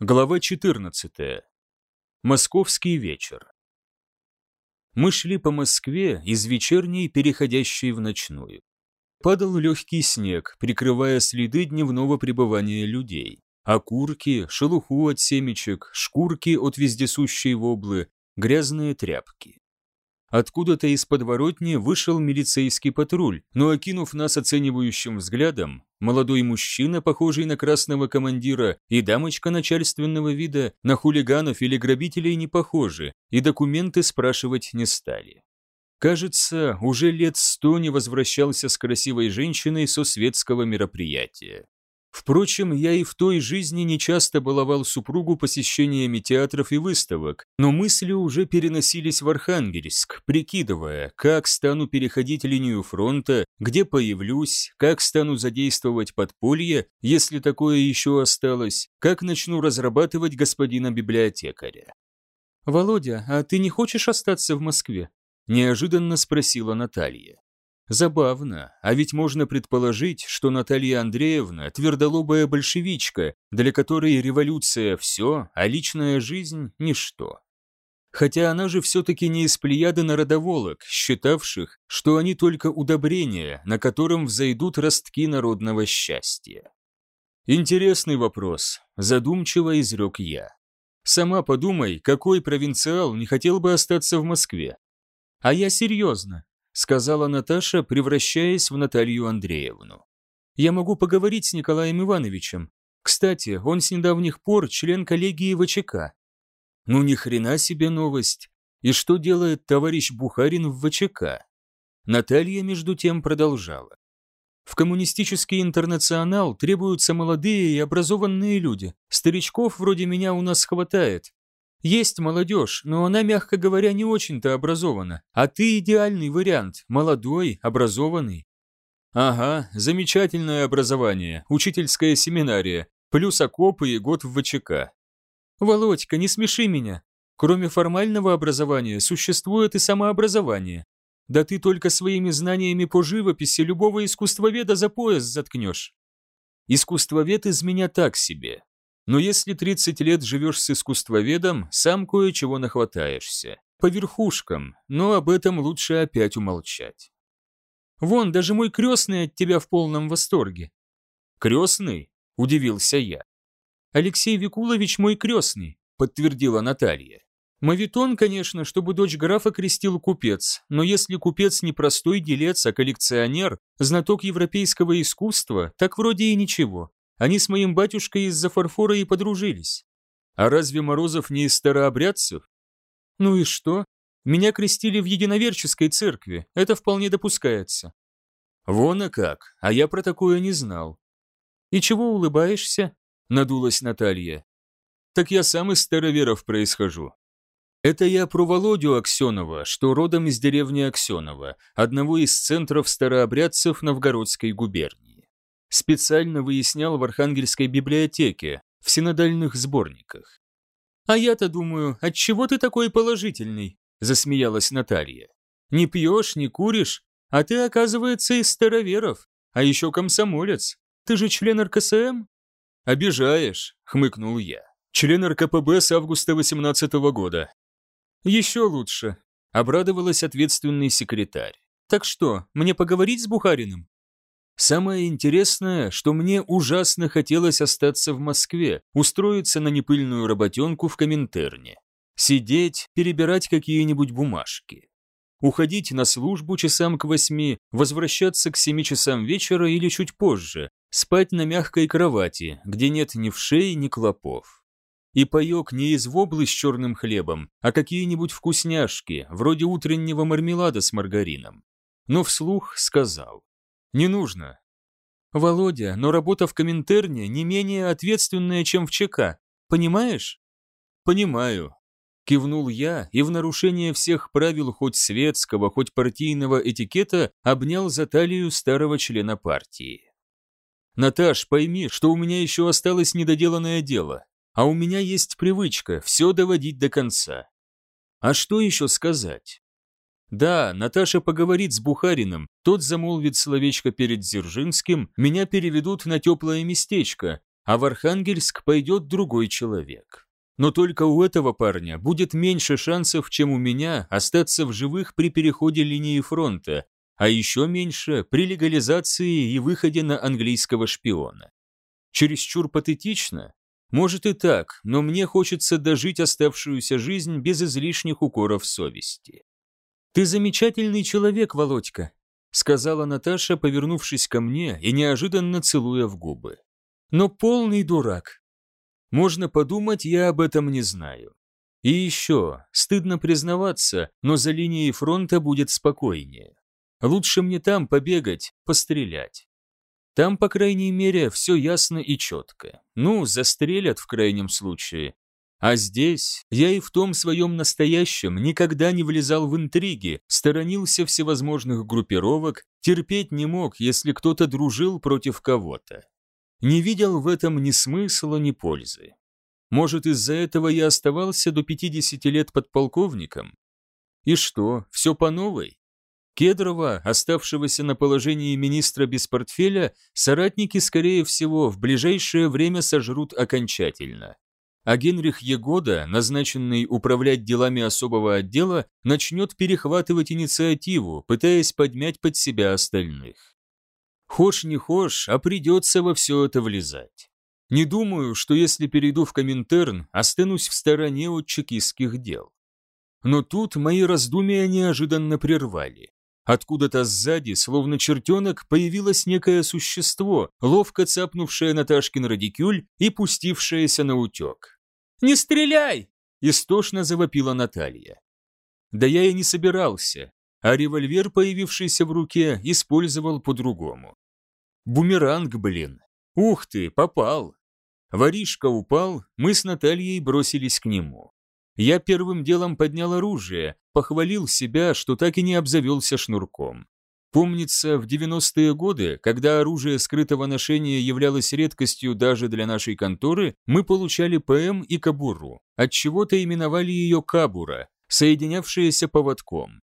Глава 14. Московский вечер. Мы шли по Москве, из вечерней, переходящей в ночную. Падал легкий снег, прикрывая следы дневного пребывания людей. Окурки, шелуху от семечек, шкурки от вездесущей воблы, грязные тряпки. Откуда-то из подворотни вышел милицейский патруль, но, окинув нас оценивающим взглядом, молодой мужчина, похожий на красного командира, и дамочка начальственного вида на хулиганов или грабителей не похожи, и документы спрашивать не стали. Кажется, уже лет сто не возвращался с красивой женщиной со светского мероприятия. Впрочем, я и в той жизни нечасто баловал супругу посещениями театров и выставок, но мысли уже переносились в Архангельск, прикидывая, как стану переходить линию фронта, где появлюсь, как стану задействовать подполье, если такое еще осталось, как начну разрабатывать господина библиотекаря. «Володя, а ты не хочешь остаться в Москве?» – неожиданно спросила Наталья. Забавно, а ведь можно предположить, что Наталья Андреевна – твердолобая большевичка, для которой революция – все, а личная жизнь – ничто. Хотя она же все-таки не из плеяды народоволок, считавших, что они только удобрения, на котором взойдут ростки народного счастья. Интересный вопрос, задумчиво изрек я. Сама подумай, какой провинциал не хотел бы остаться в Москве. А я серьезно, сказала Наташа, превращаясь в Наталью Андреевну. Я могу поговорить с Николаем Ивановичем. Кстати, он с недавних пор член коллегии ВЧК. Ну ни хрена себе новость. И что делает товарищ Бухарин в ВЧК? Наталья между тем продолжала. В коммунистический интернационал требуются молодые и образованные люди. Старичков вроде меня у нас хватает. Есть молодежь, но она, мягко говоря, не очень-то образована. А ты идеальный вариант, молодой, образованный. Ага, замечательное образование, учительская семинария, плюс окопы и год в ВЧК. Володька, не смеши меня. Кроме формального образования существует и самообразование. Да ты только своими знаниями по живописи любого искусствоведа за пояс заткнешь. Искусствовед из меня так себе, но если 30 лет живешь с искусствоведом, сам кое-чего нахватаешься. По верхушкам, но об этом лучше опять умолчать. Вон, даже мой крестный от тебя в полном восторге. Крестный? Удивился я. Алексей Викулович мой крестный, подтвердила Наталья. Мавитон, конечно, чтобы дочь графа крестил купец, но если купец не простой делец, а коллекционер, знаток европейского искусства, так вроде и ничего. Они с моим батюшкой из-за фарфора и подружились. А разве Морозов не из старообрядцев? Ну и что? Меня крестили в единоверческой церкви, это вполне допускается. Вон а как, а я про такое не знал. И чего улыбаешься? Надулась Наталья. Так я сам из староверов происхожу. Это я про Володю Аксенова, что родом из деревни Аксенова, одного из центров старообрядцев Новгородской губернии. Специально выяснял в Архангельской библиотеке, в синодальных сборниках. «А я-то думаю, отчего ты такой положительный?» – засмеялась Наталья. «Не пьешь, не куришь, а ты, оказывается, из староверов, а еще комсомолец. Ты же член РКСМ?» «Обижаешь», – хмыкнул я. «Член РКПБ с августа 18 -го года». «Еще лучше», – обрадовалась ответственный секретарь. «Так что, мне поговорить с Бухариным?» Самое интересное, что мне ужасно хотелось остаться в Москве, устроиться на непыльную работенку в Коминтерне. Сидеть, перебирать какие-нибудь бумажки. Уходить на службу часам к восьми, возвращаться к семи часам вечера или чуть позже, спать на мягкой кровати, где нет ни вшей, ни клопов. И паек не из воблы с черным хлебом, а какие-нибудь вкусняшки, вроде утреннего мармелада с маргарином. Но вслух сказал. Не нужно. Володя, но работа в Коминтерне не менее ответственная, чем в ЧК. Понимаешь? Понимаю. Кивнул я и в нарушение всех правил хоть светского, хоть партийного этикета обнял за талию старого члена партии. Наташ, пойми, что у меня еще осталось недоделанное дело, а у меня есть привычка все доводить до конца. А что еще сказать? Да, Наташа поговорит с Бухариным, тот замолвит словечко перед Дзержинским, меня переведут на теплое местечко, а в Архангельск пойдет другой человек. Но только у этого парня будет меньше шансов, чем у меня остаться в живых при переходе линии фронта, а еще меньше при легализации и выходе на английского шпиона. Чересчур патетично? Может и так, но мне хочется дожить оставшуюся жизнь без излишних укоров совести. «Ты замечательный человек, Володька», — сказала Наташа, повернувшись ко мне и неожиданно целуя в губы. «Но полный дурак. Можно подумать, я об этом не знаю. И еще, стыдно признаваться, но за линией фронта будет спокойнее. Лучше мне там побегать, пострелять. Там, по крайней мере, все ясно и четко. Ну, застрелят в крайнем случае. А здесь я и в том своем настоящем никогда не влезал в интриги, сторонился всевозможных группировок, терпеть не мог, если кто-то дружил против кого-то. Не видел в этом ни смысла, ни пользы. Может, из-за этого я оставался до 50 лет подполковником? И что, все по новой? Кедрова, оставшегося на положении министра без портфеля, соратники, скорее всего, в ближайшее время сожрут окончательно. А Генрих Егода, назначенный управлять делами особого отдела, начнет перехватывать инициативу, пытаясь подмять под себя остальных. Хошь не хошь, а придется во все это влезать. Не думаю, что если перейду в Коминтерн, останусь в стороне от чекистских дел. Но тут мои раздумья неожиданно прервали. Откуда-то сзади, словно чертенок, появилось некое существо, ловко цапнувшее Наташкин радикюль и пустившееся на утек. «Не стреляй!» – истошно завопила Наталья. Да я и не собирался, а револьвер, появившийся в руке, использовал по-другому. Бумеранг, блин. Ух ты, попал. Воришка упал, мы с Натальей бросились к нему. Я первым делом поднял оружие, похвалил себя, что так и не обзавелся шнурком. Помнится, в 90-е годы, когда оружие скрытого ношения являлось редкостью даже для нашей конторы, мы получали ПМ и кабуру, отчего-то именовали ее кабура, соединявшаяся поводком.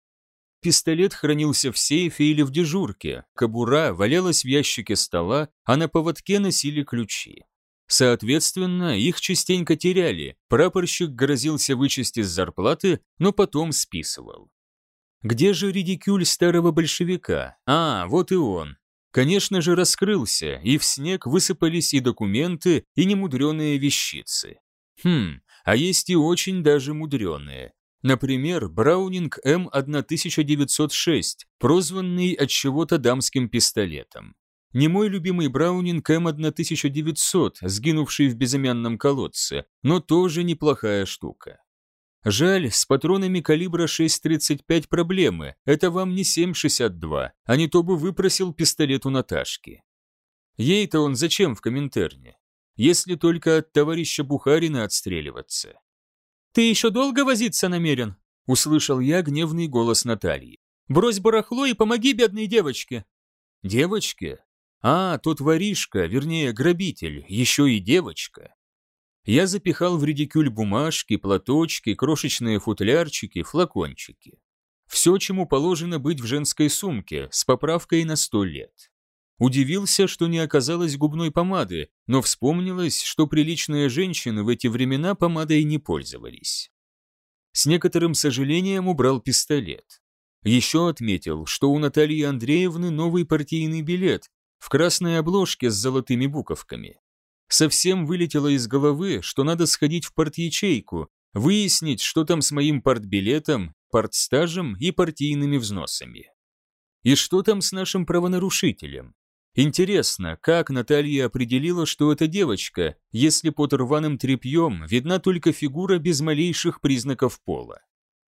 Пистолет хранился в сейфе или в дежурке, кабура валялась в ящике стола, а на поводке носили ключи. Соответственно, их частенько теряли, прапорщик грозился вычесть из зарплаты, но потом списывал. Где же редикюль старого большевика? А, вот и он. Конечно же, раскрылся, и в снег высыпались и документы, и немудреные вещицы. Хм, а есть и очень даже мудреные. Например, Браунинг М1906, прозванный от чего-то дамским пистолетом. Не мой любимый Браунинг М1900, сгинувший в безымянном колодце, но тоже неплохая штука. Жаль, с патронами калибра 6.35 проблемы, это вам не 7.62, а не то бы выпросил пистолет у Наташки. Ей-то он зачем в Коминтерне? Если только от товарища Бухарина отстреливаться. «Ты еще долго возиться намерен?» – услышал я гневный голос Натальи. «Брось барахло и помоги бедной девочке». «Девочке? А, тот воришка, вернее, грабитель, еще и девочка. Я запихал в редикюль бумажки, платочки, крошечные футлярчики, флакончики. Все, чему положено быть в женской сумке, с поправкой на сто лет. Удивился, что не оказалось губной помады, но вспомнилось, что приличные женщины в эти времена помадой не пользовались. С некоторым сожалением убрал пистолет. Еще отметил, что у Натальи Андреевны новый партийный билет, в красной обложке с золотыми буковками. Совсем вылетело из головы, что надо сходить в партячейку, выяснить, что там с моим партбилетом, партстажем и партийными взносами. И что там с нашим правонарушителем? Интересно, как Наталья определила, что это девочка, если под рваным тряпьем видна только фигура без малейших признаков пола?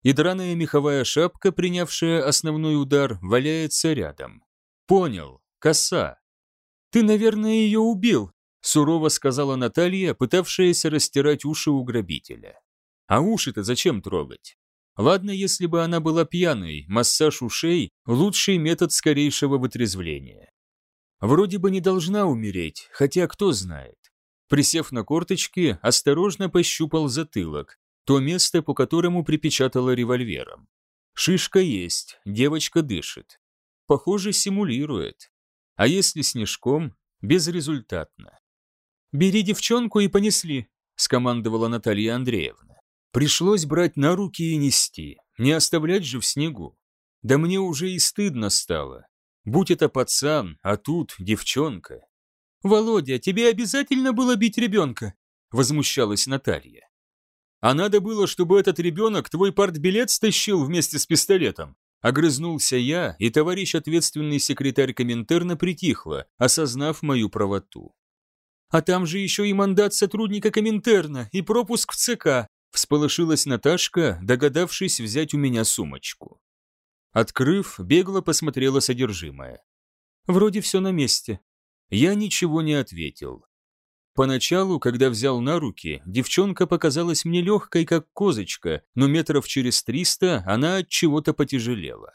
И драная меховая шапка, принявшая основной удар, валяется рядом. Понял, коса. «Ты, наверное, ее убил», – сурово сказала Наталья, пытавшаяся растирать уши у грабителя. «А уши-то зачем трогать? Ладно, если бы она была пьяной, массаж ушей – лучший метод скорейшего вытрезвления. Вроде бы не должна умереть, хотя кто знает. Присев на корточки, осторожно пощупал затылок, то место, по которому припечатала револьвером. Шишка есть, девочка дышит. Похоже, симулирует. А если снежком, безрезультатно. «Бери девчонку и понесли», — скомандовала Наталья Андреевна. Пришлось брать на руки и нести, не оставлять же в снегу. Да мне уже и стыдно стало. Будь это пацан, а тут девчонка. «Володя, тебе обязательно было бить ребенка?» — возмущалась Наталья. «А надо было, чтобы этот ребенок твой партбилет стащил вместе с пистолетом», Огрызнулся я, и товарищ ответственный секретарь Коминтерна притихла, осознав мою правоту. «А там же еще и мандат сотрудника Коминтерна и пропуск в ЦК», всполошилась Наташка, догадавшись взять у меня сумочку. Открыв, бегло посмотрела содержимое. «Вроде все на месте». Я ничего не ответил. Поначалу, когда взял на руки, девчонка показалась мне легкой, как козочка, но метров через триста она от чего-то потяжелела.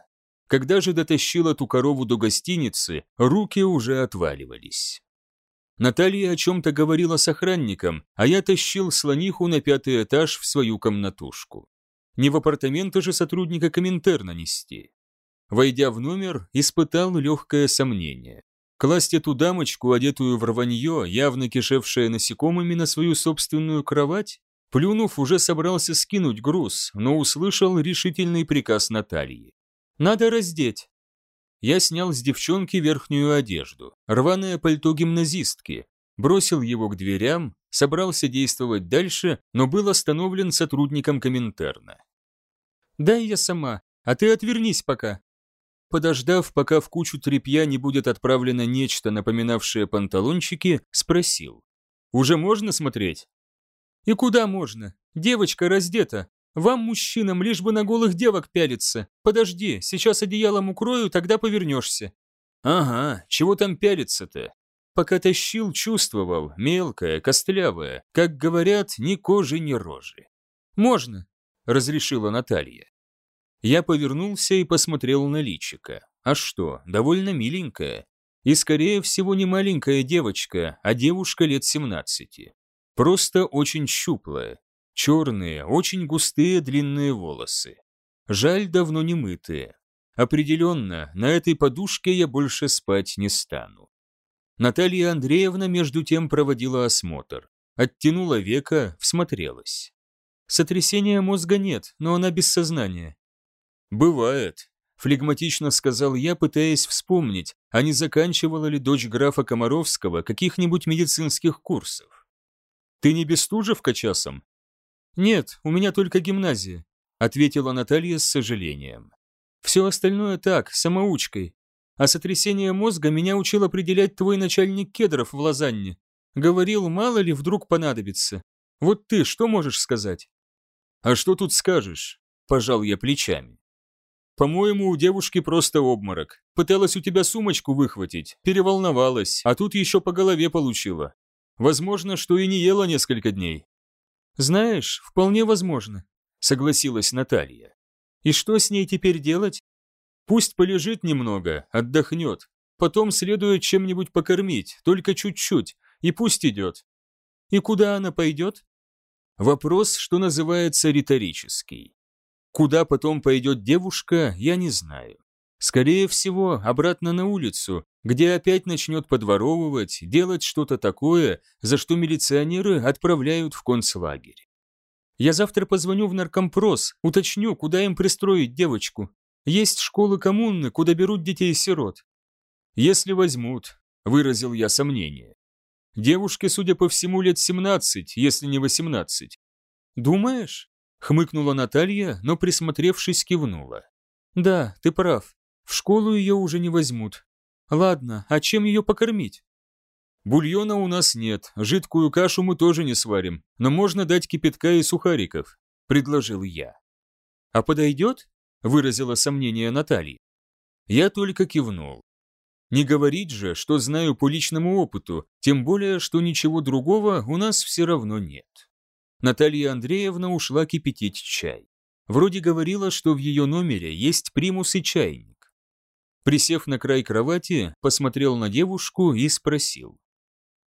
Когда же дотащила ту корову до гостиницы, руки уже отваливались. Наталья о чем-то говорила с охранником, а я тащил слониху на пятый этаж в свою комнатушку. Не в апартаменты же сотрудника Коминтерна нести. Войдя в номер, испытал легкое сомнение. Класть эту дамочку, одетую в рванье, явно кишевшее насекомыми, на свою собственную кровать? Плюнув, уже собрался скинуть груз, но услышал решительный приказ Натальи. «Надо раздеть». Я снял с девчонки верхнюю одежду, рваное пальто гимназистки, бросил его к дверям, собрался действовать дальше, но был остановлен сотрудником Коминтерна. «Дай я сама, а ты отвернись пока», подождав, пока в кучу тряпья не будет отправлено нечто, напоминавшее панталончики, спросил. «Уже можно смотреть?» «И куда можно? Девочка раздета. Вам, мужчинам, лишь бы на голых девок пялиться. Подожди, сейчас одеялом укрою, тогда повернешься». «Ага, чего там пялиться-то?» Пока тащил, чувствовал, мелкое, костлявое, как говорят, ни кожи, ни рожи. «Можно», — разрешила Наталья. Я повернулся и посмотрел на личика. А что, довольно миленькая. И, скорее всего, не маленькая девочка, а девушка лет 17. Просто очень щуплая. Черные, очень густые длинные волосы. Жаль, давно не мытые. Определенно, на этой подушке я больше спать не стану. Наталья Андреевна между тем проводила осмотр. Оттянула века, всмотрелась. Сотрясения мозга нет, но она без сознания. «Бывает», – флегматично сказал я, пытаясь вспомнить, а не заканчивала ли дочь графа Комаровского каких-нибудь медицинских курсов. «Ты не Бестужевка часом?» «Нет, у меня только гимназия», – ответила Наталья с сожалением. «Все остальное так, самоучкой. А сотрясение мозга меня учил определять твой начальник кедров в Лозанне. Говорил, мало ли вдруг понадобится. Вот ты что можешь сказать?» «А что тут скажешь?» – пожал я плечами. По-моему, у девушки просто обморок. Пыталась у тебя сумочку выхватить, переволновалась, а тут еще по голове получила. Возможно, что и не ела несколько дней. Знаешь, вполне возможно, согласилась Наталья. И что с ней теперь делать? Пусть полежит немного, отдохнет. Потом следует чем-нибудь покормить, только чуть-чуть, и пусть идет. И куда она пойдет? Вопрос, что называется, риторический. Куда потом пойдет девушка, я не знаю. Скорее всего, обратно на улицу, где опять начнет подворовывать, делать что-то такое, за что милиционеры отправляют в концлагерь. Я завтра позвоню в наркомпрос, уточню, куда им пристроить девочку. Есть школы коммуны, куда берут детей-сирот. Если возьмут, выразил я сомнение. Девушке, судя по всему, лет 17, если не 18. Думаешь? Хмыкнула Наталья, но присмотревшись кивнула. «Да, ты прав. В школу ее уже не возьмут. Ладно, а чем ее покормить?» «Бульона у нас нет, жидкую кашу мы тоже не сварим, но можно дать кипятка и сухариков», – предложил я. «А подойдет?» – выразила сомнение Наталья. Я только кивнул. Не говорить же, что знаю по личному опыту, тем более, что ничего другого у нас все равно нет. Наталья Андреевна ушла кипятить чай. Вроде говорила, что в ее номере есть примус и чайник. Присев на край кровати, посмотрел на девушку и спросил.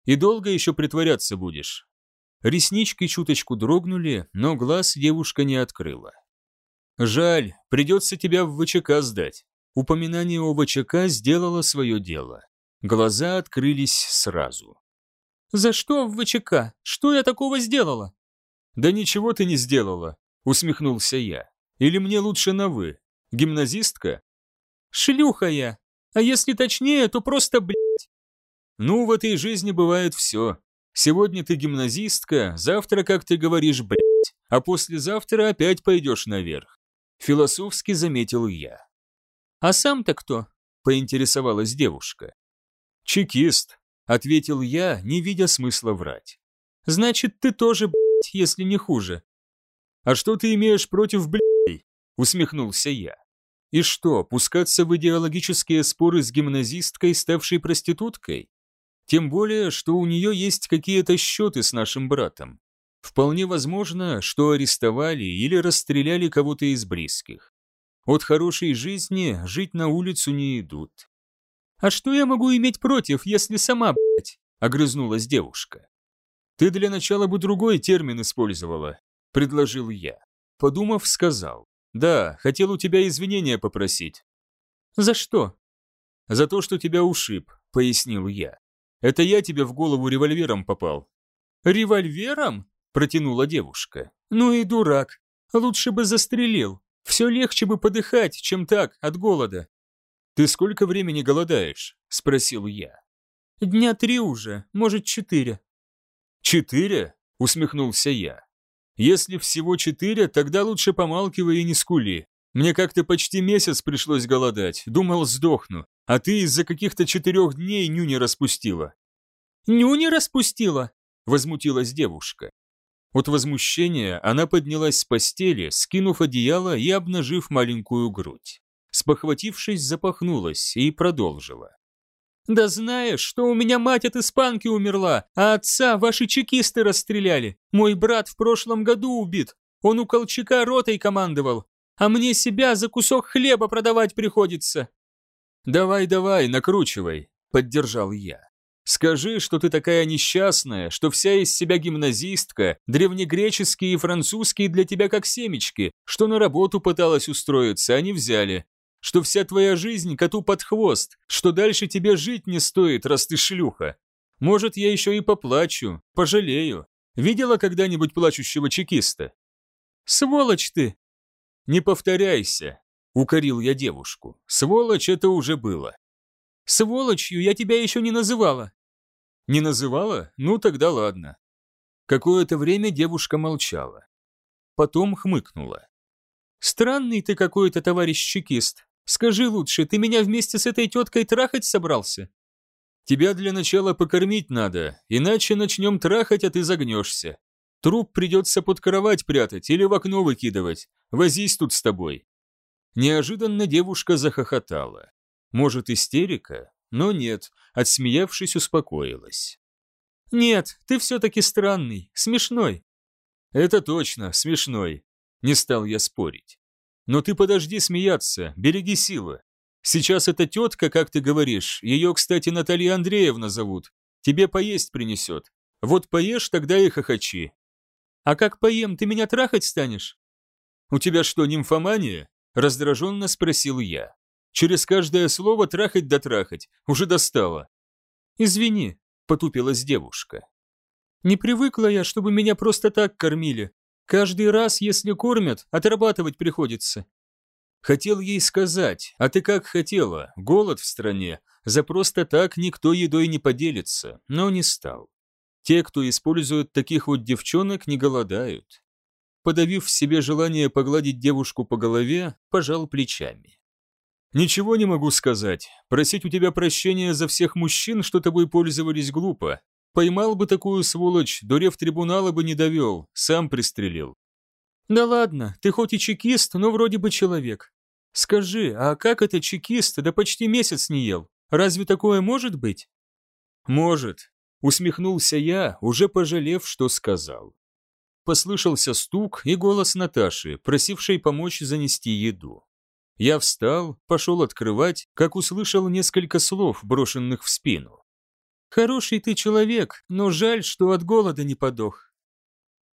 «И долго еще притворяться будешь?» Реснички чуточку дрогнули, но глаз девушка не открыла. «Жаль, придется тебя в ВЧК сдать». Упоминание о ВЧК сделало свое дело. Глаза открылись сразу. «За что в ВЧК? Что я такого сделала?» «Да ничего ты не сделала», — усмехнулся я. «Или мне лучше на «вы». Гимназистка?» «Шлюха я. А если точнее, то просто блядь». «Ну, в этой жизни бывает все. Сегодня ты гимназистка, завтра, как ты говоришь, блядь, а послезавтра опять пойдешь наверх». Философски заметил я. «А сам-то кто?» — поинтересовалась девушка. «Чекист», — ответил я, не видя смысла врать. «Значит, ты тоже, блядь, если не хуже». «А что ты имеешь против, блядей?» — усмехнулся я. «И что, пускаться в идеологические споры с гимназисткой, ставшей проституткой? Тем более, что у нее есть какие-то счеты с нашим братом. Вполне возможно, что арестовали или расстреляли кого-то из близких. От хорошей жизни жить на улицу не идут. «А что я могу иметь против, если сама, блядь?» – огрызнулась девушка. «Ты для начала бы другой термин использовала», – предложил я. Подумав, сказал. «Да, хотел у тебя извинения попросить». «За что?» «За то, что тебя ушиб», – пояснил я. «Это я тебе в голову револьвером попал». «Револьвером?» – протянула девушка. «Ну и дурак. Лучше бы застрелил. Все легче бы подыхать, чем так, от голода. «Ты сколько времени голодаешь?» – спросил я. «Дня три уже, может, четыре». «Четыре?» – усмехнулся я. «Если всего четыре, тогда лучше помалкивай и не скули. Мне как-то почти месяц пришлось голодать, думал, сдохну, а ты из-за каких-то четырех дней нюни распустила». «Нюни распустила?» – возмутилась девушка. От возмущения она поднялась с постели, скинув одеяло и обнажив маленькую грудь спохватившись, запахнулась и продолжила. «Да знаешь, что у меня мать от испанки умерла, а отца ваши чекисты расстреляли. Мой брат в прошлом году убит. Он у Колчака ротой командовал. А мне себя за кусок хлеба продавать приходится». «Давай, давай, накручивай», — поддержал я. «Скажи, что ты такая несчастная, что вся из себя гимназистка, древнегреческие и французские для тебя как семечки, что на работу пыталась устроиться, а не взяли что вся твоя жизнь коту под хвост, что дальше тебе жить не стоит, раз ты шлюха. Может, я еще и поплачу, пожалею. Видела когда-нибудь плачущего чекиста? Сволочь ты! Не повторяйся, укорил я девушку. Сволочь это уже было. Сволочью я тебя еще не называла. Не называла? Ну тогда ладно. Какое-то время девушка молчала. Потом хмыкнула. «Странный ты какой-то, товарищ чекист. Скажи лучше, ты меня вместе с этой теткой трахать собрался?» «Тебя для начала покормить надо, иначе начнем трахать, а ты загнешься. Труп придется под кровать прятать или в окно выкидывать. Возись тут с тобой». Неожиданно девушка захохотала. Может, истерика? Но нет, отсмеявшись, успокоилась. «Нет, ты все-таки странный, смешной». «Это точно, смешной», — не стал я спорить. Но ты подожди смеяться, береги силы. Сейчас эта тетка, как ты говоришь, ее, кстати, Наталья Андреевна зовут, тебе поесть принесет. Вот поешь, тогда и хохочи. А как поем, ты меня трахать станешь? У тебя что, нимфомания? Раздраженно спросил я. Через каждое слово трахать да трахать, уже достало. Извини, потупилась девушка. Не привыкла я, чтобы меня просто так кормили. Каждый раз, если кормят, отрабатывать приходится. Хотел ей сказать, а ты как хотела, голод в стране, за просто так никто едой не поделится, но не стал. Те, кто использует таких вот девчонок, не голодают. Подавив в себе желание погладить девушку по голове, пожал плечами. «Ничего не могу сказать. Просить у тебя прощения за всех мужчин, что тобой пользовались, глупо. Поймал бы такую сволочь, дурев трибунала бы не довел, сам пристрелил. Да ладно, ты хоть и чекист, но вроде бы человек. Скажи, а как это чекист, да почти месяц не ел? Разве такое может быть? Может, усмехнулся я, уже пожалев, что сказал. Послышался стук и голос Наташи, просившей помочь занести еду. Я встал, пошел открывать, как услышал несколько слов, брошенных в спину. Хороший ты человек, но жаль, что от голода не подох.